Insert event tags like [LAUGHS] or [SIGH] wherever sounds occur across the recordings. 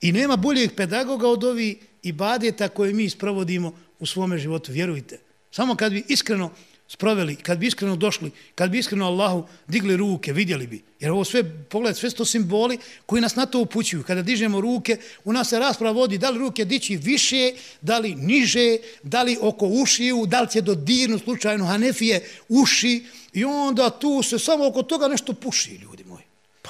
I nema boljeg pedagoga od ovi ibadeta koje mi sprovodimo u svome životu, vjerujte. Samo kad bi iskreno sproveli, kad bi iskreno došli, kad bi iskreno Allahu digli ruke, vidjeli bi. Jer ovo sve, pogled, sve to simboli koji nas na to upućuju. Kada dižemo ruke, u nas se rasprava vodi da li ruke dići više, da li niže, da li oko ušiju, da li će dodirnu slučajno Hanefije uši i onda tu se samo oko toga nešto puši, ljudi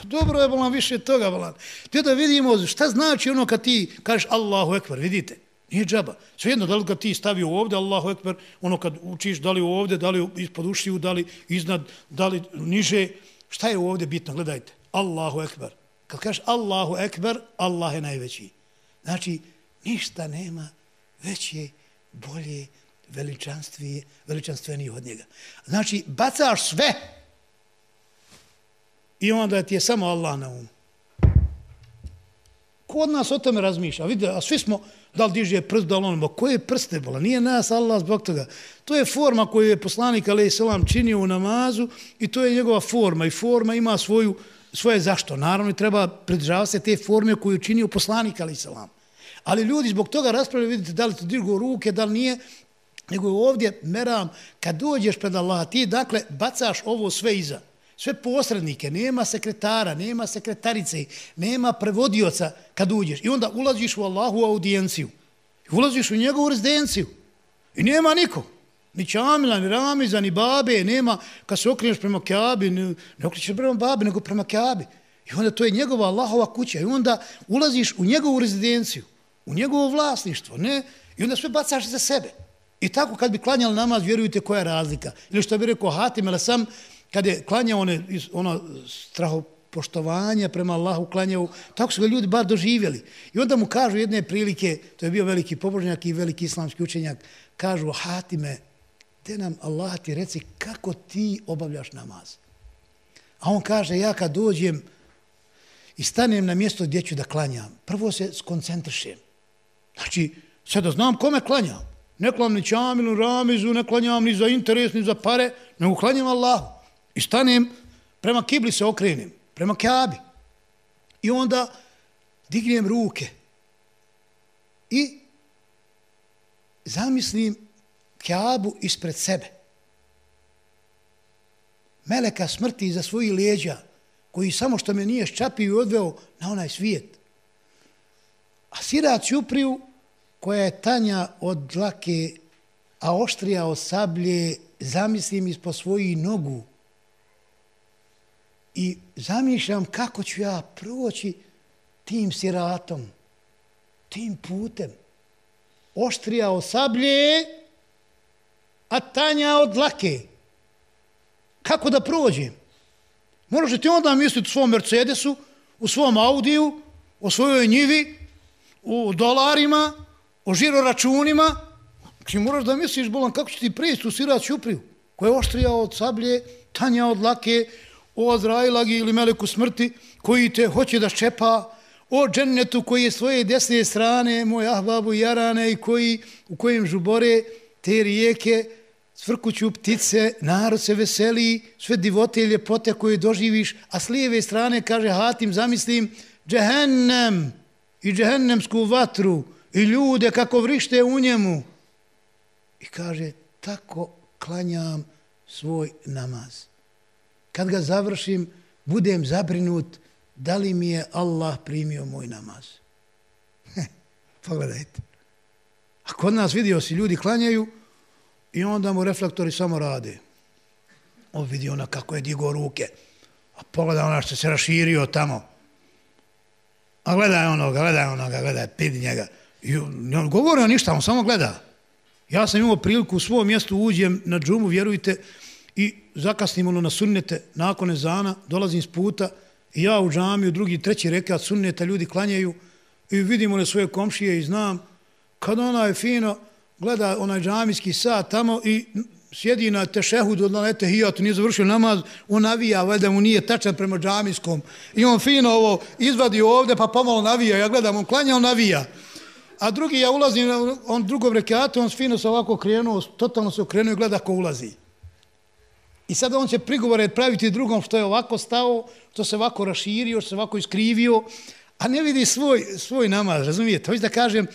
Pa dobro je, bolan, više toga, bolan. Te da vidimo šta znači ono kad ti kažeš Allahu Ekber, vidite. Nije džaba. Svejedno, da li ga ti stavio ovdje, Allahu Ekber, ono kad učiš, da li ovdje, da li ispod ušiju, da li iznad, da li niže. Šta je ovdje bitno? Gledajte. Allahu Ekber. Kad kažeš Allahu Ekber, Allah je najveći. Znači, ništa nema veće, bolje, veličanstvije, veličanstvenije od njega. Znači, bacaš sve i onda ti je samo Allah na umu. Ko od nas o tome razmišlja? Vidite, a svi smo, da li diže prst, da li ono, koje prste bola? Nije nas Allah zbog toga. To je forma koju je poslanik alaih selam činio u namazu i to je njegova forma i forma ima svoju, svoje zašto. Naravno, treba pridržavati se te forme koju je činio poslanik alaih selam. Ali ljudi zbog toga raspravljaju, vidite, da li to dirgo ruke, da li nije, nego ovdje, meram, kad dođeš pred Allah, ti, dakle, bacaš ovo sve iza sve posrednike, nema sekretara, nema sekretarice, nema prevodioca kad uđeš. I onda ulaziš u Allahu audijenciju. I ulaziš u njegovu rezidenciju. I nema niko. Ni Čamila, ni Ramiza, ni Babe, nema. Kad se okreneš prema Kjabi, ne, ne okreneš prema Babe, nego prema Kjabi. I onda to je njegova Allahova kuća. I onda ulaziš u njegovu rezidenciju, u njegovo vlasništvo. Ne? I onda sve bacaš za sebe. I tako kad bi klanjali namaz, vjerujte koja je razlika. Ili što bi rekao Hatim, ali sam, kad je klanjao one, ono strahopoštovanje prema Allahu klanjao, tako su ga ljudi bar doživjeli. I onda mu kažu jedne prilike, to je bio veliki pobožnjak i veliki islamski učenjak, kažu, Hatime, te nam Allah ti reci kako ti obavljaš namaz. A on kaže, ja kad dođem i stanem na mjesto gdje ću da klanjam, prvo se skoncentrišem. Znači, sad da znam kome klanjam. Ne klanjam ni čamilu, ramizu, ne klanjam ni za interes, ni za pare, nego klanjam Allahu. I stanem, prema kibli se okrenem, prema kjabi. I onda dignem ruke. I zamislim kjabu ispred sebe. Meleka smrti iza svojih leđa, koji samo što me nije ščapio i odveo na onaj svijet. A sirac Ćupriju, koja je tanja od dlake, a oštrija od sablje, zamislim ispod svojih nogu, i zamišljam kako ću ja proći tim siratom, tim putem. Oštrija od sablje, a tanja od lake. Kako da prođem? Možeš ti onda misliti u svom Mercedesu, u svom Audiju, o svojoj njivi, u dolarima, o žiroračunima. Ti moraš da misliš, bolan, kako će ti prijeći u sirat Ćupriju, koja je oštrija od sablje, tanja od lake, o Azrailagi ili Meleku smrti koji te hoće da ščepa, o džennetu koji je svoje desne strane, moj ahbabu jarane i koji, u kojem žubore te rijeke, svrkuću ptice, narod se veseli, sve divote i ljepote koje doživiš, a s lijeve strane, kaže Hatim, zamislim, džehennem i džehennemsku vatru i ljude kako vrište u njemu. I kaže, tako klanjam svoj namaz kad ga završim, budem zabrinut da li mi je Allah primio moj namaz. Pogledajte. A kod nas vidio si ljudi klanjaju i onda mu reflektori samo rade. On vidi ona kako je digao ruke. A pogleda ona što se raširio tamo. A gledaj onoga, gledaj onoga, gledaj, pidi njega. I on govori on ništa, on samo gleda. Ja sam imao priliku u svom mjestu uđem na džumu, vjerujte, i zakasnim ono na sunnete, nakon ezana, dolazim s puta i ja u džamiju, drugi, treći rekat sunneta, ljudi klanjaju i vidim one svoje komšije i znam kad ona je fino, gleda onaj džamijski sat tamo i sjedi na tešehudu, od lete hijatu, nije završio namaz, on navija, valjda mu nije tačan prema džamijskom. I on fino ovo izvadi ovde, pa pomalo navija. Ja gledam, on klanja, on navija. A drugi, ja ulazim, on drugom rekatu, on fino se ovako krenuo, totalno se okrenuo i gleda ko ulazi. I sada on će prigovore praviti drugom što je ovako stao, što se ovako raširio, što se ovako iskrivio, a ne vidi svoj, svoj namaz, razumijete? Hoće da kažem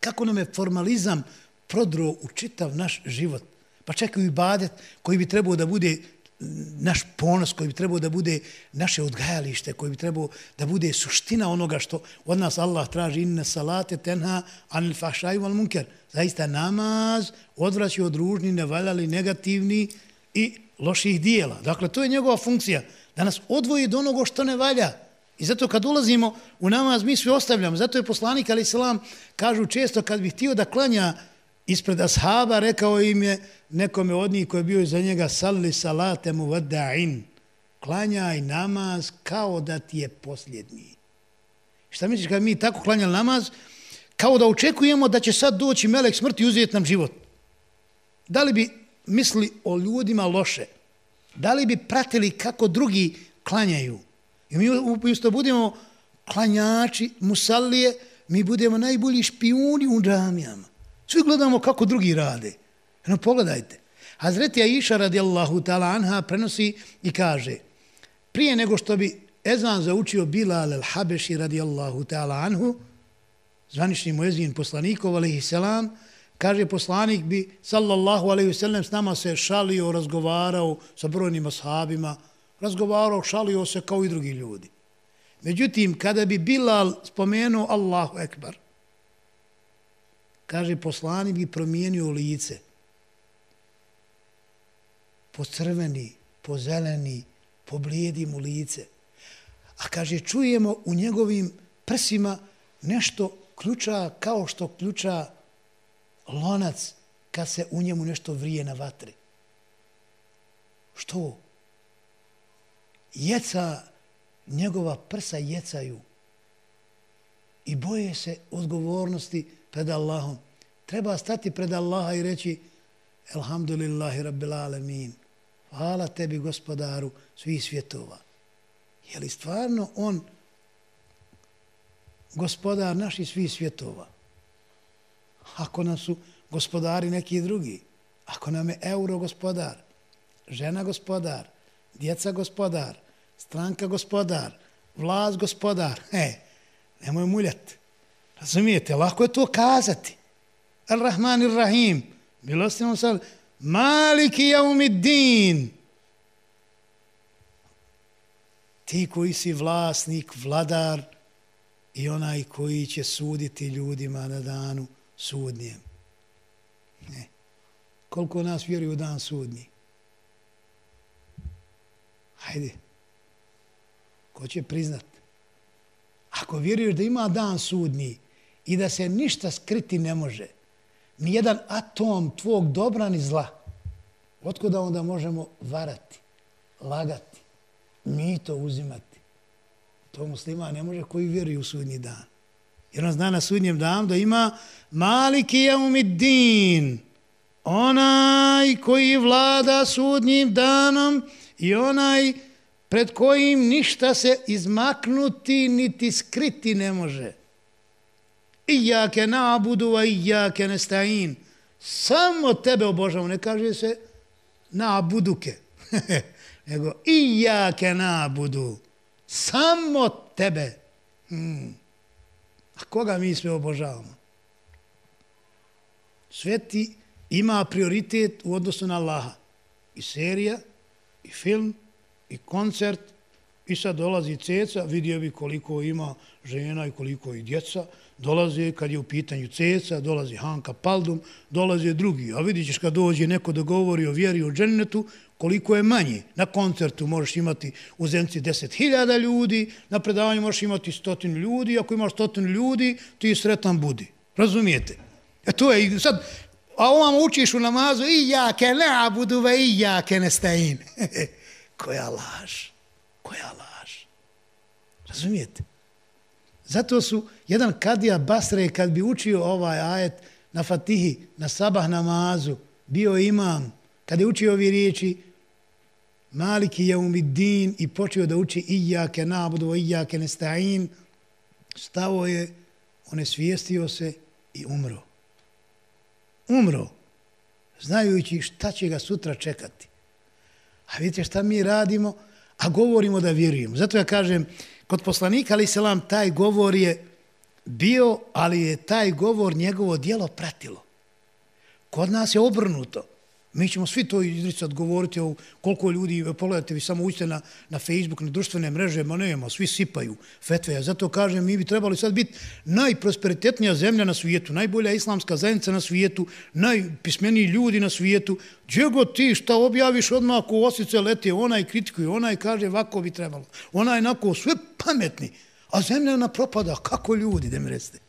kako nam je formalizam prodro u čitav naš život. Pa čekaju i badet koji bi trebao da bude naš ponos, koji bi trebao da bude naše odgajalište, koji bi trebao da bude suština onoga što od nas Allah traži inna salate tenha anil fahšaju al munker. Zaista namaz odvraća od ružni, nevaljali, negativni i loših dijela. Dakle, to je njegova funkcija, da nas odvoji do onoga što ne valja. I zato kad ulazimo u namaz, mi svi ostavljamo. Zato je poslanik, ali selam, kažu često kad bih htio da klanja ispred ashaba, rekao im je nekome od njih koji je bio iza njega, salli salate mu vada'in, klanjaj namaz kao da ti je posljednji. Šta misliš kad mi tako klanjali namaz? Kao da očekujemo da će sad doći melek smrti i uzeti nam život. Da li bi misli o ljudima loše? Da li bi pratili kako drugi klanjaju? I mi usto budemo klanjači, musallije, mi budemo najbolji špijuni u džamijama. Svi gledamo kako drugi rade. No, pogledajte. Hazreti Aisha radijallahu ta'ala anha prenosi i kaže prije nego što bi ezan zaučio Bilal al-Habeši radijallahu ta'ala anhu, zvanični muezin poslanikov, alaihi selam, kaže poslanik bi, sallallahu alaihi sallam, s nama se šalio, razgovarao sa brojnim ashabima, razgovarao, šalio se kao i drugi ljudi. Međutim, kada bi Bilal spomenuo Allahu Ekbar, kaže, poslanik bi promijenio lice, po crveni, po zeleni, po blijedi mu lice. A kaže, čujemo u njegovim prsima nešto ključa kao što ključa lonac kad se u njemu nešto vrije na vatri. Što? Jeca, njegova prsa jecaju i boje se odgovornosti pred Allahom. Treba stati pred Allaha i reći Elhamdulillahi Rabbil Alemin. Hvala tebi, gospodaru svih svjetova. Je li stvarno on gospodar naših svih svjetova? Ako nam su gospodari neki drugi, ako nam je euro gospodar, žena gospodar, djeca gospodar, stranka gospodar, vlast gospodar, he, nemoj muljati. Razumijete, lako je to kazati. Ar-Rahman ir-Rahim, milostivom sal, Maliki jaumiddin. Ti koji si vlasnik, vladar i onaj koji će suditi ljudima na danu sudnijem. Ne. Koliko nas vjeruje u dan sudnji? Hajde. Ko će priznat? Ako vjeruješ da ima dan sudnji i da se ništa skriti ne može, ni jedan atom tvog dobra ni zla. Otkuda onda možemo varati, lagati, mi to uzimati? To muslima ne može koji vjeruje u sudnji dan. Jer on zna na sudnjem danu da ima maliki jaumidin, onaj koji vlada sudnjim danom i onaj pred kojim ništa se izmaknuti niti skriti ne može. Ijake na'budu wa ijake nesta'in. Samo tebe obožavamo, ne kaže se na'buduke. [LAUGHS] Nego ijake na'budu. Samo tebe. Hmm. A koga mi sve obožavamo? Sveti ima prioritet u odnosu na Allaha. I serija, i film, i koncert, i sad dolazi ceca, vidio bi koliko ima žena i koliko i djeca, dolaze kad je u pitanju ceca, dolazi Hanka Paldum, dolaze drugi. A vidit ćeš kad dođe neko da govori o vjeri o džennetu, koliko je manje. Na koncertu možeš imati u Zenci 10.000 ljudi, na predavanju možeš imati stotinu ljudi, ako imaš stotinu ljudi, ti sretan budi. Razumijete? E to je sad, a ovam učiš u namazu, i ja ke ne budu, ve i ja ke ne stajim. [LAUGHS] Koja laž? Koja laž? Razumijete? Zato su jedan kadija Basre, kad bi učio ovaj ajet na Fatihi, na sabah namazu, bio imam, kad je učio ovi riječi, Maliki je umidin i počeo da uči Ijake nabudu, Ijake nesta'in, stavo je, on je svijestio se i umro. Umro, znajući šta će ga sutra čekati. A vidite šta mi radimo, a govorimo da vjerujemo. Zato ja kažem, Kod poslanika, ali selam, taj govor je bio, ali je taj govor njegovo dijelo pratilo. Kod nas je obrnuto. Mi ćemo svi to izricati, govoriti o koliko ljudi, pogledajte vi samo uđete na, na Facebook, na društvene mreže, ma nema, svi sipaju fetve. Ja zato kažem, mi bi trebali sad biti najprosperitetnija zemlja na svijetu, najbolja islamska zajednica na svijetu, najpismeniji ljudi na svijetu. Gdje god ti šta objaviš odmah ako osice leti, onaj kritikuje, onaj kaže ovako bi trebalo. Onaj nako, sve pametni. A zemlja na propada, kako ljudi, da mi recite?